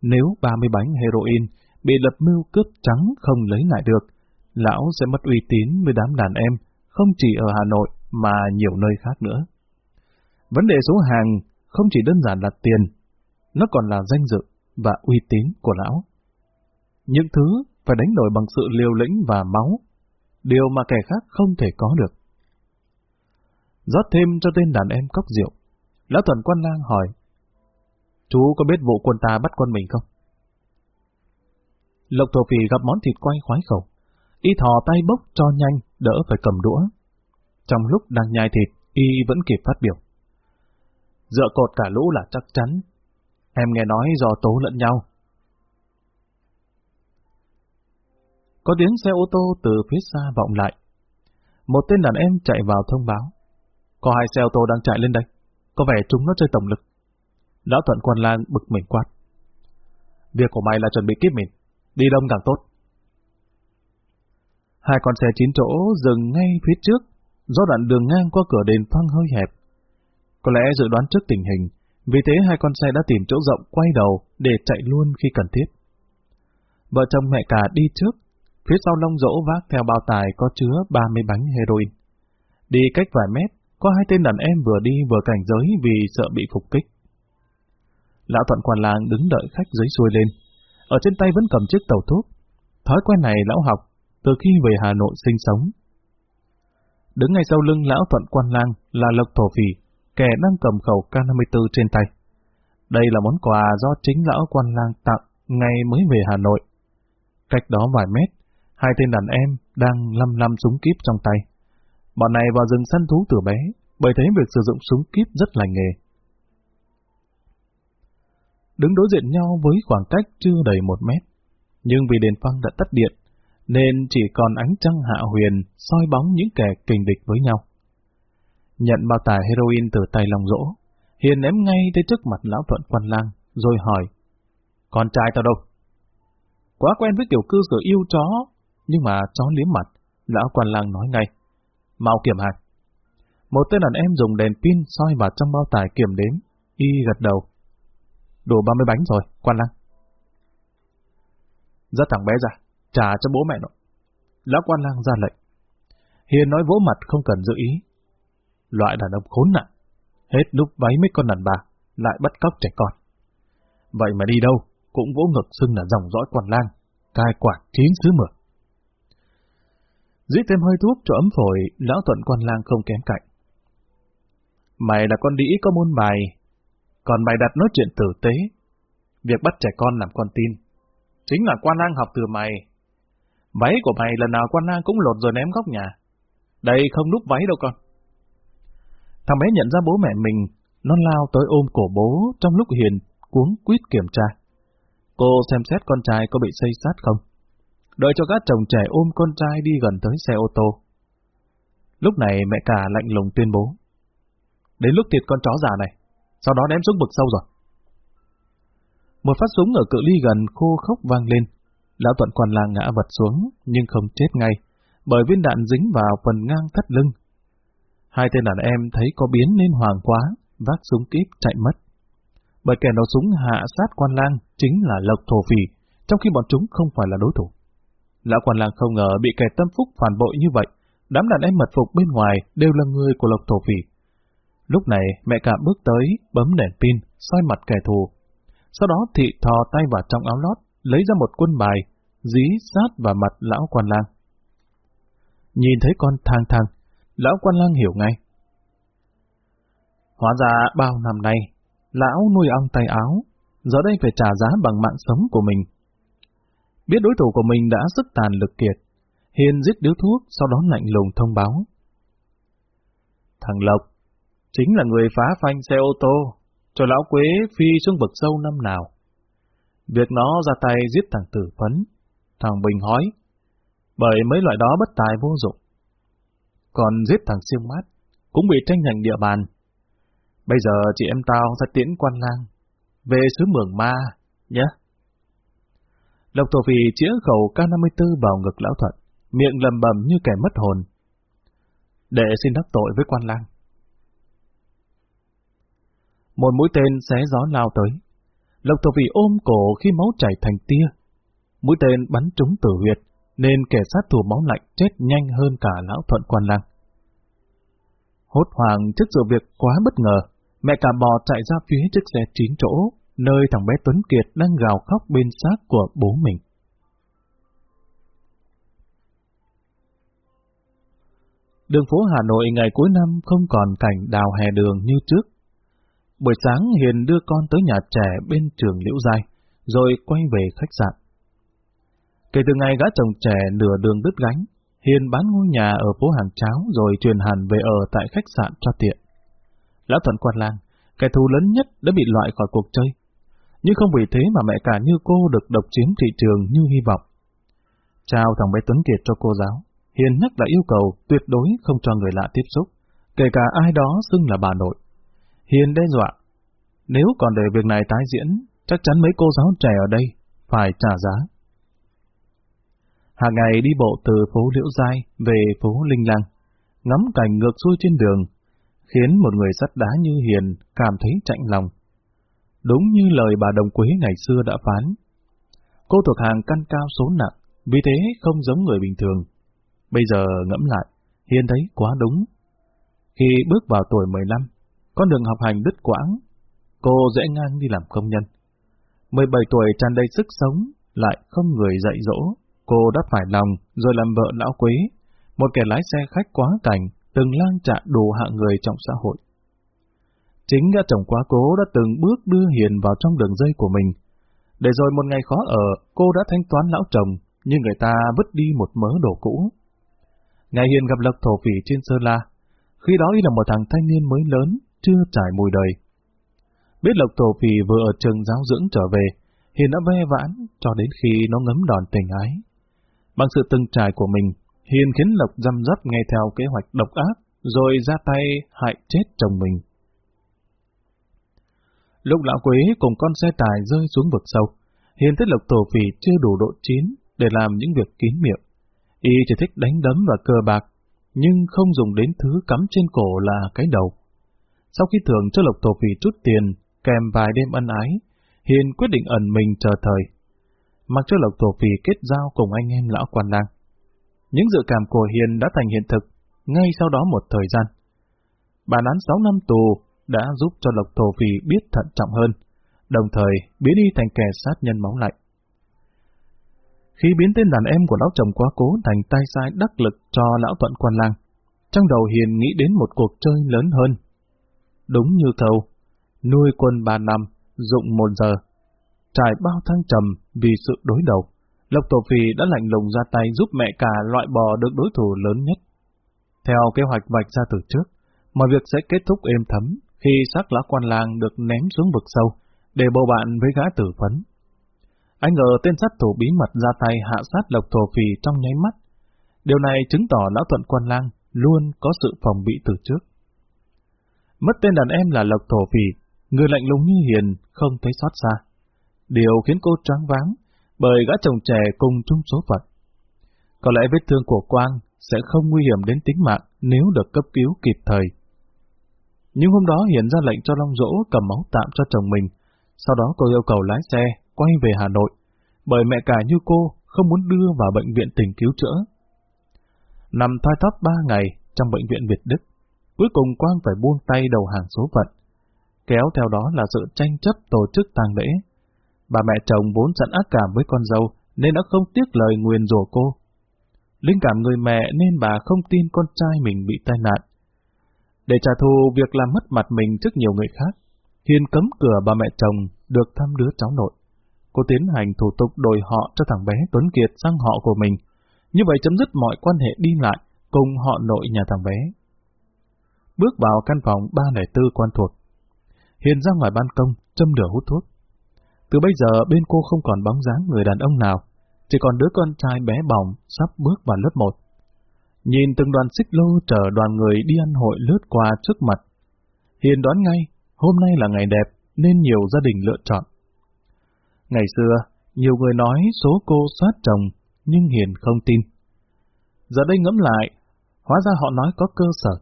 Nếu 30 bánh heroin bị lập mưu cướp trắng không lấy lại được, lão sẽ mất uy tín với đám đàn em, không chỉ ở Hà Nội mà nhiều nơi khác nữa. Vấn đề số hàng không chỉ đơn giản là tiền, nó còn là danh dự và uy tín của lão. Những thứ phải đánh đổi bằng sự liều lĩnh và máu, điều mà kẻ khác không thể có được. rót thêm cho tên đàn em cốc rượu, Lão Thuần Quan Lang hỏi, Chú có biết vụ quân ta bắt quân mình không? Lộc Thổ Phì gặp món thịt quay khoái khẩu. Y thò tay bốc cho nhanh, đỡ phải cầm đũa. Trong lúc đang nhai thịt, Y vẫn kịp phát biểu. Dựa cột cả lũ là chắc chắn. Em nghe nói do tố lẫn nhau. Có tiếng xe ô tô từ phía xa vọng lại. Một tên đàn em chạy vào thông báo. Có hai xe ô tô đang chạy lên đây. Có vẻ chúng nó chơi tổng lực. Lão Thuận quan lang bực mình quát. Việc của mày là chuẩn bị kiếp mình. Đi đông càng tốt. Hai con xe chín chỗ dừng ngay phía trước, do đoạn đường ngang qua cửa đền phăng hơi hẹp. Có lẽ dự đoán trước tình hình, vì thế hai con xe đã tìm chỗ rộng quay đầu để chạy luôn khi cần thiết. Vợ chồng mẹ cả đi trước, phía sau lông rỗ vác theo bao tài có chứa 30 bánh heroin. Đi cách vài mét, có hai tên đàn em vừa đi vừa cảnh giới vì sợ bị phục kích. Lão Thuận Quản Làng đứng đợi khách dưới xuôi lên. Ở trên tay vẫn cầm chiếc tàu thuốc. Thói quen này lão học từ khi về Hà Nội sinh sống. Đứng ngay sau lưng lão Thuận Quan Lang là Lộc Thổ Phỉ, kẻ đang cầm khẩu K-54 trên tay. Đây là món quà do chính lão Quan Lang tặng ngày mới về Hà Nội. Cách đó vài mét, hai tên đàn em đang lăm lăm súng kíp trong tay. Bọn này vào rừng săn thú từ bé, bởi thế việc sử dụng súng kíp rất lành nghề. Đứng đối diện nhau với khoảng cách chưa đầy một mét, Nhưng vì đèn phăng đã tắt điện, nên chỉ còn ánh trăng hạ huyền soi bóng những kẻ kình địch với nhau. Nhận bao tải heroin từ tay lòng rỗ, Hiền ném ngay tới trước mặt lão thuận quan lang, rồi hỏi, Con trai tao đâu? Quá quen với kiểu cư xử yêu chó, nhưng mà chó liếm mặt, lão quan lang nói ngay, mau kiểm hàng. Một tên đàn em dùng đèn pin soi vào trong bao tải kiểm đếm, y gật đầu. Đủ 30 bánh rồi, quan lang. Dắt thằng bé ra, trả cho bố mẹ nó. Lão quan lang ra lệnh. Hiền nói vỗ mặt không cần giữ ý. Loại đàn ông khốn nạn. Hết lúc váy mấy con đàn bà, lại bắt cóc trẻ con. Vậy mà đi đâu, cũng vỗ ngực xưng là dòng dõi quan lang, cai quản chín xứ mượt. Giết thêm hơi thuốc cho ấm phổi, lão thuận quan lang không kém cạnh. Mày là con đĩ có môn bài, còn mày đặt nói chuyện tử tế. Việc bắt trẻ con làm con tin. Chính là quan lang học từ mày. Váy của mày lần nào quan lang cũng lột rồi ném góc nhà. Đây không núp váy đâu con. Thằng bé nhận ra bố mẹ mình, nó lao tới ôm cổ bố trong lúc Hiền cuống quýt kiểm tra. Cô xem xét con trai có bị xây sát không? Đợi cho các chồng trẻ ôm con trai đi gần tới xe ô tô. Lúc này mẹ cả lạnh lùng tuyên bố. Đến lúc thịt con chó già này, sau đó ném xuống vực sâu rồi. Một phát súng ở cự ly gần khô khốc vang lên. Lão Thuận còn là ngã vật xuống, nhưng không chết ngay, bởi viên đạn dính vào phần ngang thắt lưng. Hai tên đàn em thấy có biến nên hoàng quá, vác súng kíp chạy mất. Bởi kẻ nổ súng hạ sát quan lang chính là Lộc Thổ Phỉ, trong khi bọn chúng không phải là đối thủ. Lão quan lang không ngờ bị kẻ tâm phúc phản bội như vậy, đám đàn em mật phục bên ngoài đều là người của Lộc Thổ Phỉ. Lúc này mẹ cả bước tới, bấm đèn pin, soi mặt kẻ thù. Sau đó thị thò tay vào trong áo lót, lấy ra một quân bài, dí sát vào mặt lão quan lang. Nhìn thấy con thang thang, lão quan lang hiểu ngay. Hóa ra bao năm nay, lão nuôi ong tay áo, giờ đây phải trả giá bằng mạng sống của mình. Biết đối thủ của mình đã sức tàn lực kiệt, Hiền giết điếu thuốc, sau đó lạnh lùng thông báo. Thằng Lộc, chính là người phá phanh xe ô tô, cho lão Quế phi xuống vực sâu năm nào. Việc nó ra tay giết thằng Tử Phấn, thằng Bình hói, bởi mấy loại đó bất tài vô dụng. Còn giết thằng siêu mát, cũng bị tranh giành địa bàn. Bây giờ chị em tao sẽ tiễn quan lang, về xứ mường ma, nhé. Lộc Thổ Phi chĩa khẩu K-54 vào ngực lão thuận, miệng lầm bầm như kẻ mất hồn. Để xin đắc tội với quan lang. Một mũi tên xé gió lao tới. Lộc Thổ Phi ôm cổ khi máu chảy thành tia. Mũi tên bắn trúng tử huyệt, nên kẻ sát thủ máu lạnh chết nhanh hơn cả lão thuận quan lang. Hốt hoảng trước sự việc quá bất ngờ, mẹ cả bò chạy ra phía chiếc xe chín chỗ, nơi thằng bé Tuấn Kiệt đang gào khóc bên xác của bố mình. Đường phố Hà Nội ngày cuối năm không còn cảnh đào hè đường như trước. Buổi sáng Hiền đưa con tới nhà trẻ bên trường Liễu Giai, rồi quay về khách sạn. Kể từ ngày gã chồng trẻ nửa đường đứt gánh, Hiền bán ngôi nhà ở phố Hàng Cháo rồi truyền hẳn về ở tại khách sạn cho tiện. Lão Thuận Quan Lang, kẻ thù lớn nhất đã bị loại khỏi cuộc chơi. Nhưng không vì thế mà mẹ cả như cô được độc chiếm thị trường như hy vọng. Chào thằng bé Tuấn Kiệt cho cô giáo, Hiền nhắc là yêu cầu tuyệt đối không cho người lạ tiếp xúc, kể cả ai đó xưng là bà nội. Hiền đe dọa, nếu còn để việc này tái diễn, chắc chắn mấy cô giáo trẻ ở đây phải trả giá. Hàng ngày đi bộ từ phố Liễu Giai về phố Linh Lăng, ngắm cảnh ngược xuôi trên đường, khiến một người sắt đá như Hiền cảm thấy chạnh lòng. Đúng như lời bà Đồng Quế ngày xưa đã phán. Cô thuộc hàng căn cao số nặng, vì thế không giống người bình thường. Bây giờ ngẫm lại, Hiền thấy quá đúng. Khi bước vào tuổi 15, con đường học hành đứt quãng, cô dễ ngang đi làm công nhân. 17 tuổi tràn đầy sức sống, lại không người dạy dỗ, cô đã phải lòng rồi làm vợ lão quý, một kẻ lái xe khách quá cảnh, từng lang trạng đủ hạng người trong xã hội. Chính gã chồng quá cố đã từng bước đưa Hiền vào trong đường dây của mình. Để rồi một ngày khó ở, cô đã thanh toán lão chồng, nhưng người ta vứt đi một mớ đồ cũ. Ngày Hiền gặp Lộc thổ phỉ trên Sơ La, khi đó y là một thằng thanh niên mới lớn, chưa trải mùi đời. Biết Lộc thổ phỉ vừa ở trường giáo dưỡng trở về, Hiền đã ve vãn cho đến khi nó ngấm đòn tình ái. Bằng sự từng trải của mình, Hiền khiến Lộc dăm dắp nghe theo kế hoạch độc ác, rồi ra tay hại chết chồng mình. Lúc lão quế cùng con xe tài rơi xuống vực sâu, Hiền thấy Lộc tổ phỉ chưa đủ độ chín để làm những việc kín miệng. Y chỉ thích đánh đấm và cờ bạc, nhưng không dùng đến thứ cắm trên cổ là cái đầu. Sau khi thưởng cho Lộc tổ phỉ chút tiền, kèm vài đêm ân ái, Hiền quyết định ẩn mình chờ thời. Mặc cho Lộc Thổ Phì kết giao cùng anh em lão quan lang. Những dự cảm của Hiền đã thành hiện thực, ngay sau đó một thời gian. Bản án 6 năm tù đã giúp cho Lộc Thổ Phì biết thận trọng hơn, đồng thời biến đi thành kẻ sát nhân máu lạnh. Khi biến tên đàn em của lão chồng quá cố thành tay sai đắc lực cho lão thuận quan lang, trong đầu Hiền nghĩ đến một cuộc chơi lớn hơn. Đúng như thầu, nuôi quân ba năm, dụng một giờ, trải bao thăng trầm vì sự đối đầu. Lộc Tổ Phì đã lạnh lùng ra tay giúp mẹ cả loại bỏ được đối thủ lớn nhất. Theo kế hoạch vạch ra từ trước, mọi việc sẽ kết thúc êm thấm khi xác lão quan lang được ném xuống vực sâu để bầu bạn với gã tử phấn. Anh ngờ tên sát thủ bí mật ra tay hạ sát Lộc Thổ Phì trong nháy mắt. Điều này chứng tỏ lão thuận quan lang luôn có sự phòng bị từ trước. Mất tên đàn em là Lộc Thổ Phì, người lạnh lùng như hiền, không thấy xót xa. Điều khiến cô choáng váng, bởi gã chồng trẻ cùng chung số phận. Có lẽ vết thương của Quang sẽ không nguy hiểm đến tính mạng nếu được cấp cứu kịp thời. Nhưng hôm đó hiện ra lệnh cho Long Dỗ cầm máu tạm cho chồng mình, sau đó cô yêu cầu lái xe quay về Hà Nội, bởi mẹ cả như cô không muốn đưa vào bệnh viện tỉnh cứu chữa. Nằm thoi thóp ba ngày trong bệnh viện Việt Đức, cuối cùng Quang phải buông tay đầu hàng số phận. Kéo theo đó là sự tranh chấp tổ chức tang lễ Bà mẹ chồng vốn sẵn ác cảm với con dâu, nên đã không tiếc lời nguyền rủa cô. Linh cảm người mẹ nên bà không tin con trai mình bị tai nạn. Để trả thù việc làm mất mặt mình trước nhiều người khác, Hiền cấm cửa bà mẹ chồng được thăm đứa cháu nội. Cô tiến hành thủ tục đổi họ cho thằng bé Tuấn Kiệt sang họ của mình. Như vậy chấm dứt mọi quan hệ đi lại cùng họ nội nhà thằng bé. Bước vào căn phòng 304 quan thuộc. Hiền ra ngoài ban công, châm lửa hút thuốc. Từ bây giờ bên cô không còn bóng dáng người đàn ông nào, chỉ còn đứa con trai bé bỏng sắp bước vào lớp một. Nhìn từng đoàn xích lô chở đoàn người đi ăn hội lướt qua trước mặt. Hiền đoán ngay, hôm nay là ngày đẹp, nên nhiều gia đình lựa chọn. Ngày xưa, nhiều người nói số cô soát chồng, nhưng Hiền không tin. Giờ đây ngẫm lại, hóa ra họ nói có cơ sở.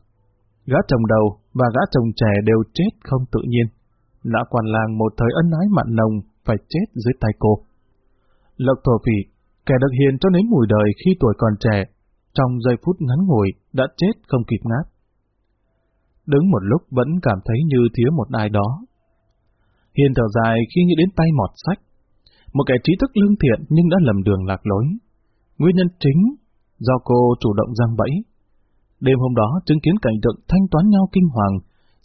Gã chồng đầu và gã chồng trẻ đều chết không tự nhiên. Lã quản làng một thời ân ái mặn nồng, phải chết dưới tay cô. Lộc thổ phỉ, kẻ được hiền cho đến mùi đời khi tuổi còn trẻ, trong giây phút ngắn ngủi đã chết không kịp ngáp. Đứng một lúc vẫn cảm thấy như thiếu một ai đó. Hiền thở dài khi nghĩ đến tay mọt sách. Một kẻ trí thức lương thiện nhưng đã lầm đường lạc lối. Nguyên nhân chính do cô chủ động giăng bẫy. Đêm hôm đó chứng kiến cảnh tượng thanh toán nhau kinh hoàng,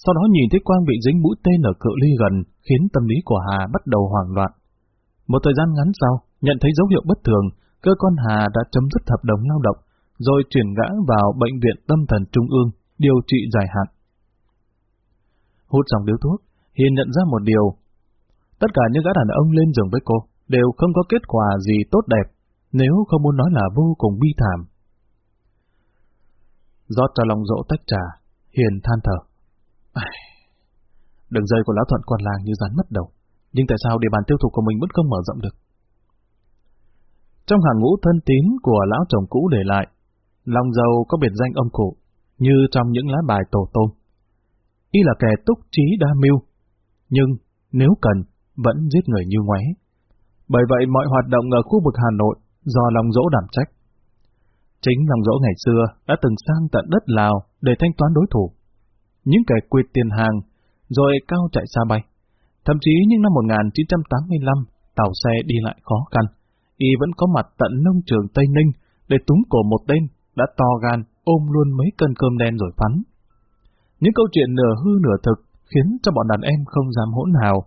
sau đó nhìn thấy Quang bị dính mũi tên ở cự ly gần, khiến tâm lý của Hà bắt đầu hoảng loạn. Một thời gian ngắn sau, nhận thấy dấu hiệu bất thường, cơ quan Hà đã chấm dứt hợp đồng lao động, rồi chuyển gã vào Bệnh viện Tâm thần Trung ương, điều trị dài hạn. Hút xong điếu thuốc, Hiền nhận ra một điều. Tất cả những gã đàn ông lên giường với cô đều không có kết quả gì tốt đẹp, nếu không muốn nói là vô cùng bi thảm. Rót cho lòng dỗ tách trà, Hiền than thở. Đường dây của lão thuận còn làng như rắn mất đầu, nhưng tại sao địa bàn tiêu thụ của mình vẫn không mở rộng được? Trong hàng ngũ thân tín của lão chồng cũ để lại, lòng Dâu có biệt danh ông cụ, như trong những lá bài tổ tôm. Y là kẻ túc trí đa mưu, nhưng nếu cần, vẫn giết người như ngoé. Bởi vậy mọi hoạt động ở khu vực Hà Nội do lòng dỗ đảm trách. Chính lòng dỗ ngày xưa đã từng sang tận đất Lào để thanh toán đối thủ những kẻ quyệt tiền hàng, rồi cao chạy xa bay. Thậm chí những năm 1985, tàu xe đi lại khó khăn, y vẫn có mặt tận nông trường Tây Ninh để túng cổ một tên đã to gan ôm luôn mấy cân cơm đen rồi phắn. Những câu chuyện nửa hư nửa thực khiến cho bọn đàn em không dám hỗn hào,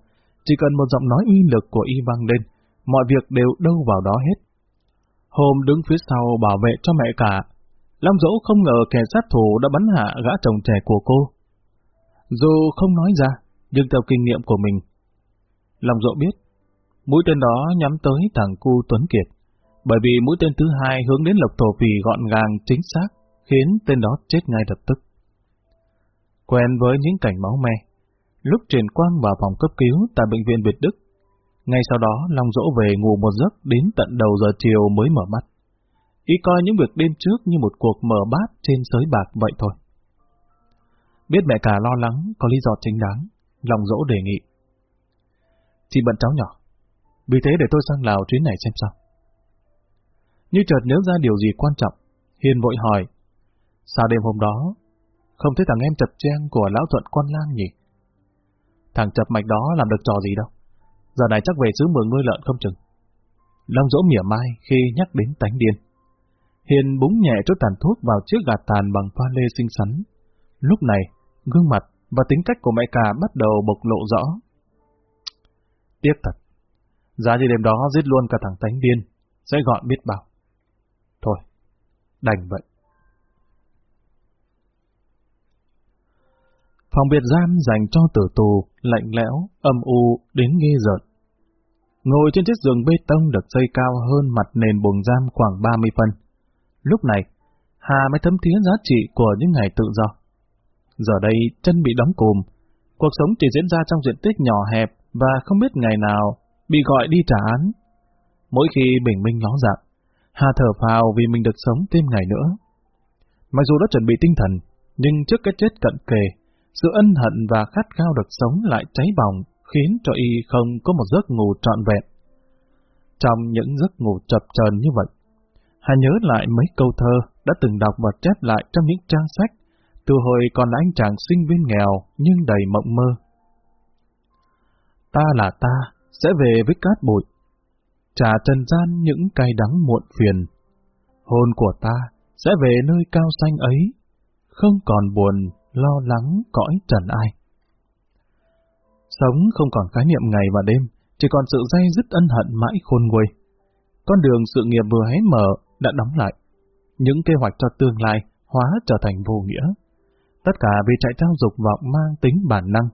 chỉ cần một giọng nói uy lực của y vang lên, mọi việc đều đâu vào đó hết. Hôm đứng phía sau bảo vệ cho mẹ cả, Long Dỗ không ngờ kẻ sát thủ đã bắn hạ gã chồng trẻ của cô. Dù không nói ra, nhưng theo kinh nghiệm của mình, lòng dỗ biết, Mũi tên đó nhắm tới thằng cu Tuấn Kiệt, bởi vì mũi tên thứ hai hướng đến Lộc Thổ Phì gọn gàng chính xác, khiến tên đó chết ngay lập tức. Quen với những cảnh máu me, lúc truyền quang vào phòng cấp cứu tại bệnh viện Việt Đức, ngay sau đó Long Dỗ về ngủ một giấc đến tận đầu giờ chiều mới mở mắt. Ý coi những việc đêm trước như một cuộc mở bát trên sới bạc vậy thôi. Biết mẹ cả lo lắng có lý do chính đáng, lòng Dỗ đề nghị. Chị bận cháu nhỏ, vì thế để tôi sang Lào chuyến này xem sao. Như chợt nhớ ra điều gì quan trọng, Hiền vội hỏi, sao đêm hôm đó, không thấy thằng em chập trang của lão thuận quan lang nhỉ? Thằng chập mạch đó làm được trò gì đâu, giờ này chắc về xứ mường nuôi lợn không chừng. Long dỗ mỉa mai khi nhắc đến tánh điên. Hiền búng nhẹ chút tàn thuốc vào chiếc gạt tàn bằng pha lê xinh xắn. Lúc này, gương mặt và tính cách của mẹ cả bắt đầu bộc lộ rõ. Tiếc thật, giá như đêm đó giết luôn cả thằng tánh điên, sẽ gọn biết bao. Thôi, đành vậy. Phòng biệt giam dành cho tử tù, lạnh lẽo, âm u, đến ghê rợn. Ngồi trên chiếc giường bê tông được xây cao hơn mặt nền buồng giam khoảng 30 phân. Lúc này, Hà mới thấm thía giá trị của những ngày tự do. Giờ đây, chân bị đóng cùm, cuộc sống chỉ diễn ra trong diện tích nhỏ hẹp và không biết ngày nào bị gọi đi trả án. Mỗi khi bình minh ló dạng, Hà thở phào vì mình được sống thêm ngày nữa. Mặc dù đã chuẩn bị tinh thần, nhưng trước cái chết cận kề, sự ân hận và khát khao được sống lại cháy bỏng, khiến cho y không có một giấc ngủ trọn vẹn. Trong những giấc ngủ chập chờn như vậy, Hà nhớ lại mấy câu thơ đã từng đọc và chép lại trong những trang sách, từ hồi còn là anh chàng sinh viên nghèo nhưng đầy mộng mơ. Ta là ta, sẽ về với cát bụi, trả trần gian những cay đắng muộn phiền. Hồn của ta sẽ về nơi cao xanh ấy, không còn buồn, lo lắng cõi trần ai. Sống không còn khái niệm ngày và đêm, chỉ còn sự dây dứt ân hận mãi khôn nguôi. Con đường sự nghiệp vừa hé mở đã đóng lại. Những kế hoạch cho tương lai hóa trở thành vô nghĩa. Tất cả vì chạy theo dục vọng mang tính bản năng.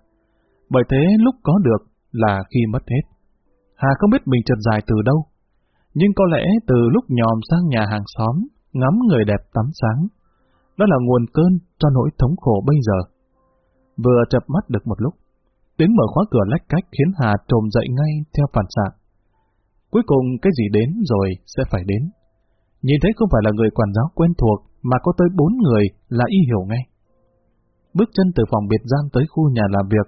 Bởi thế lúc có được là khi mất hết. Hà không biết mình trượt dài từ đâu. Nhưng có lẽ từ lúc nhòm sang nhà hàng xóm, ngắm người đẹp tắm sáng. Đó là nguồn cơn cho nỗi thống khổ bây giờ. Vừa chập mắt được một lúc, tiếng mở khóa cửa lách cách khiến Hà trồm dậy ngay theo phản xạ. Cuối cùng cái gì đến rồi sẽ phải đến. Nhìn thấy không phải là người quản giáo quen thuộc, mà có tới bốn người là y hiểu ngay. Bước chân từ phòng biệt giam tới khu nhà làm việc,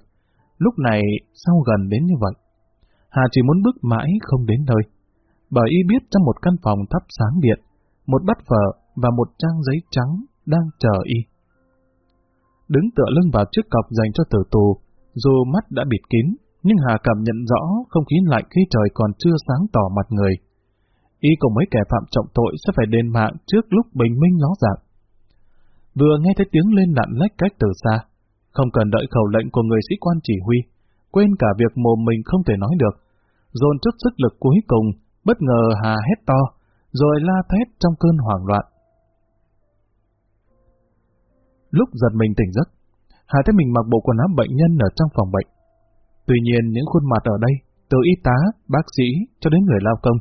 lúc này sau gần đến như vậy. Hà chỉ muốn bước mãi không đến nơi, bởi y biết trong một căn phòng thắp sáng điện, một bát phở và một trang giấy trắng đang chờ y. Đứng tựa lưng vào chiếc cọc dành cho tử tù, dù mắt đã bịt kín, nhưng Hà cảm nhận rõ không khí lạnh khi trời còn chưa sáng tỏ mặt người. Y cùng mấy kẻ phạm trọng tội sẽ phải đền mạng trước lúc bình minh ló dạng. Vừa nghe thấy tiếng lên lặn lách cách từ xa, không cần đợi khẩu lệnh của người sĩ quan chỉ huy, quên cả việc mồm mình không thể nói được, dồn chút sức lực cuối cùng, bất ngờ Hà hét to, rồi la thét trong cơn hoảng loạn. Lúc giật mình tỉnh giấc, Hà thấy mình mặc bộ quần áo bệnh nhân ở trong phòng bệnh. Tuy nhiên những khuôn mặt ở đây, từ y tá, bác sĩ cho đến người lao công,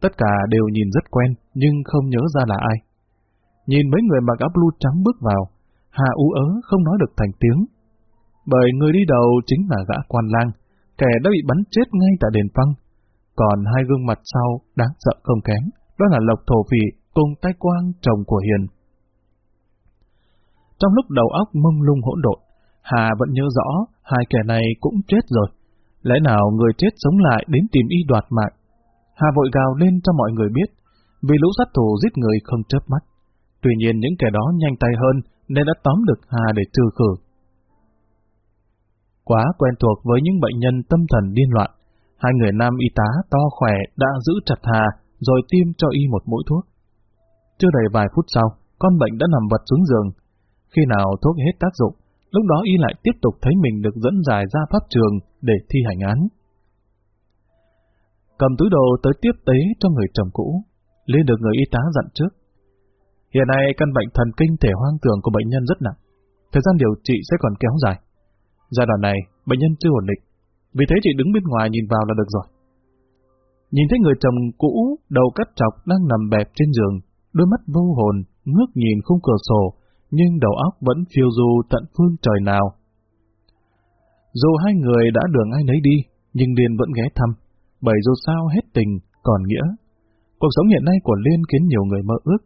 tất cả đều nhìn rất quen nhưng không nhớ ra là ai. Nhìn mấy người mặc áo blue trắng bước vào, Hà ú ớ không nói được thành tiếng. Bởi người đi đầu chính là gã quan lang, kẻ đã bị bắn chết ngay tại đền phăng. Còn hai gương mặt sau đáng sợ không kém, đó là Lộc Thổ Phỉ cùng tay quang chồng của Hiền. Trong lúc đầu óc mông lung hỗn độn, Hà vẫn nhớ rõ hai kẻ này cũng chết rồi. Lẽ nào người chết sống lại đến tìm y đoạt mạng? Hà vội gào lên cho mọi người biết, vì lũ sát thủ giết người không chớp mắt. Tuy nhiên những kẻ đó nhanh tay hơn nên đã tóm được Hà để trừ khử. Quá quen thuộc với những bệnh nhân tâm thần điên loạn, hai người nam y tá to khỏe đã giữ chặt Hà rồi tiêm cho y một mũi thuốc. Chưa đầy vài phút sau, con bệnh đã nằm vật xuống giường. Khi nào thuốc hết tác dụng, lúc đó y lại tiếp tục thấy mình được dẫn dài ra pháp trường để thi hành án. Cầm túi đồ tới tiếp tế cho người chồng cũ, Liên được người y tá dặn trước. Hiện nay căn bệnh thần kinh thể hoang tưởng của bệnh nhân rất nặng, thời gian điều trị sẽ còn kéo dài. Giai đoạn này, bệnh nhân chưa ổn định, vì thế chị đứng bên ngoài nhìn vào là được rồi. Nhìn thấy người chồng cũ, đầu cắt chọc đang nằm bẹp trên giường, đôi mắt vô hồn, ngước nhìn khung cửa sổ, nhưng đầu óc vẫn phiêu du tận phương trời nào. Dù hai người đã đường ai nấy đi, nhưng Liên vẫn ghé thăm, bởi dù sao hết tình, còn nghĩa. Cuộc sống hiện nay của Liên khiến nhiều người mơ ước,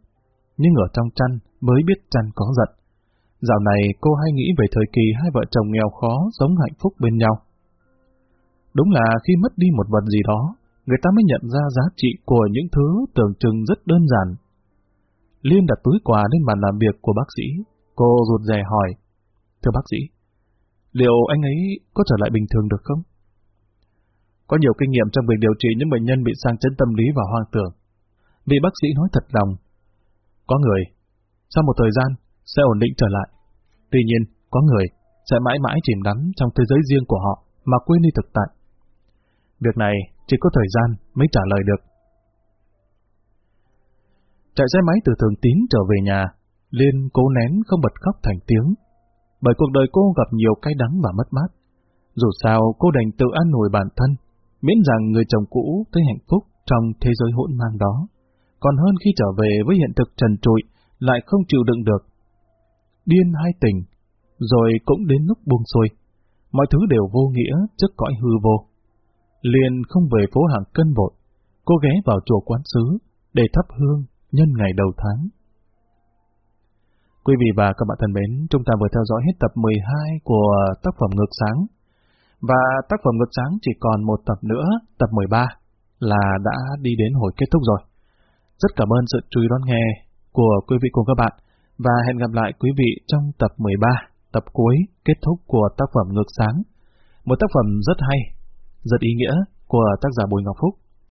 nhưng ở trong chăn mới biết chăn có giận. Dạo này cô hay nghĩ về thời kỳ hai vợ chồng nghèo khó sống hạnh phúc bên nhau. Đúng là khi mất đi một vật gì đó, người ta mới nhận ra giá trị của những thứ tưởng chừng rất đơn giản. Liên đặt túi quà lên bàn làm việc của bác sĩ. Cô rụt rè hỏi, Thưa bác sĩ, liệu anh ấy có trở lại bình thường được không? Có nhiều kinh nghiệm trong việc điều trị những bệnh nhân bị sang chấn tâm lý và hoang tưởng. Vị bác sĩ nói thật lòng, có người, sau một thời gian, sẽ ổn định trở lại. Tuy nhiên, có người sẽ mãi mãi chìm đắm trong thế giới riêng của họ mà quên đi thực tại. Việc này chỉ có thời gian mới trả lời được. Chạy xe máy từ thường tín trở về nhà, Liên cố nén không bật khóc thành tiếng. Bởi cuộc đời cô gặp nhiều cay đắng và mất mát. Dù sao cô đành tự an nổi bản thân, miễn rằng người chồng cũ thấy hạnh phúc trong thế giới hỗn mang đó, còn hơn khi trở về với hiện thực trần trụi, lại không chịu đựng được. Điên hai tình, rồi cũng đến lúc buông xuôi. Mọi thứ đều vô nghĩa trước cõi hư vô. Liền không về phố hàng cân vội, cô ghé vào chùa quán sứ để thắp hương nhân ngày đầu tháng. Quý vị và các bạn thân mến, chúng ta vừa theo dõi hết tập 12 của tác phẩm Ngược Sáng. Và tác phẩm Ngược Sáng chỉ còn một tập nữa, tập 13, là đã đi đến hồi kết thúc rồi. Rất cảm ơn sự chú ý đón nghe của quý vị cùng các bạn, và hẹn gặp lại quý vị trong tập 13, tập cuối, kết thúc của tác phẩm Ngược Sáng. Một tác phẩm rất hay, rất ý nghĩa của tác giả Bùi Ngọc Phúc.